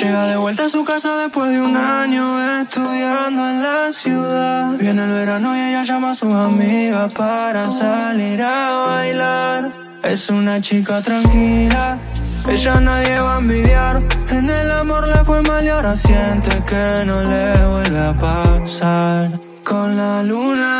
Llega de vuelta a su casa después de un año estudiando en la ciudad. Viene el verano y ella llama a sus amigas para salir a bailar. Es una chica tranquila, ella nadie va a envidiar. En el amor le fue mal y ahora siente que no le vuelve a pasar. Con la luna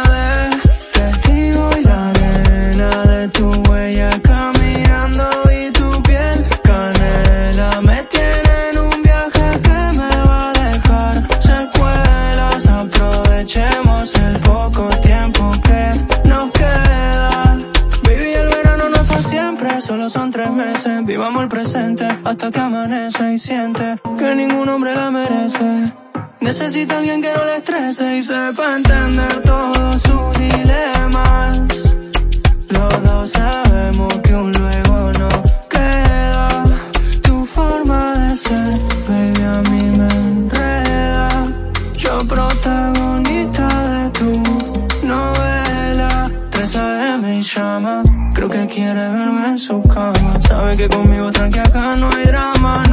solo son tres meses. Vivamos el presente hasta que amanece y siente que ningún hombre la merece. Necesita alguien que no le estrese y sepa entender todos sus dilemas. Los dos sabemos que un luego no queda. Tu forma de ser, baby, a mí me enreda. Yo protagonista Creo que quiere verme en su cama. Sabe que conmigo tranqui acá no hay drama.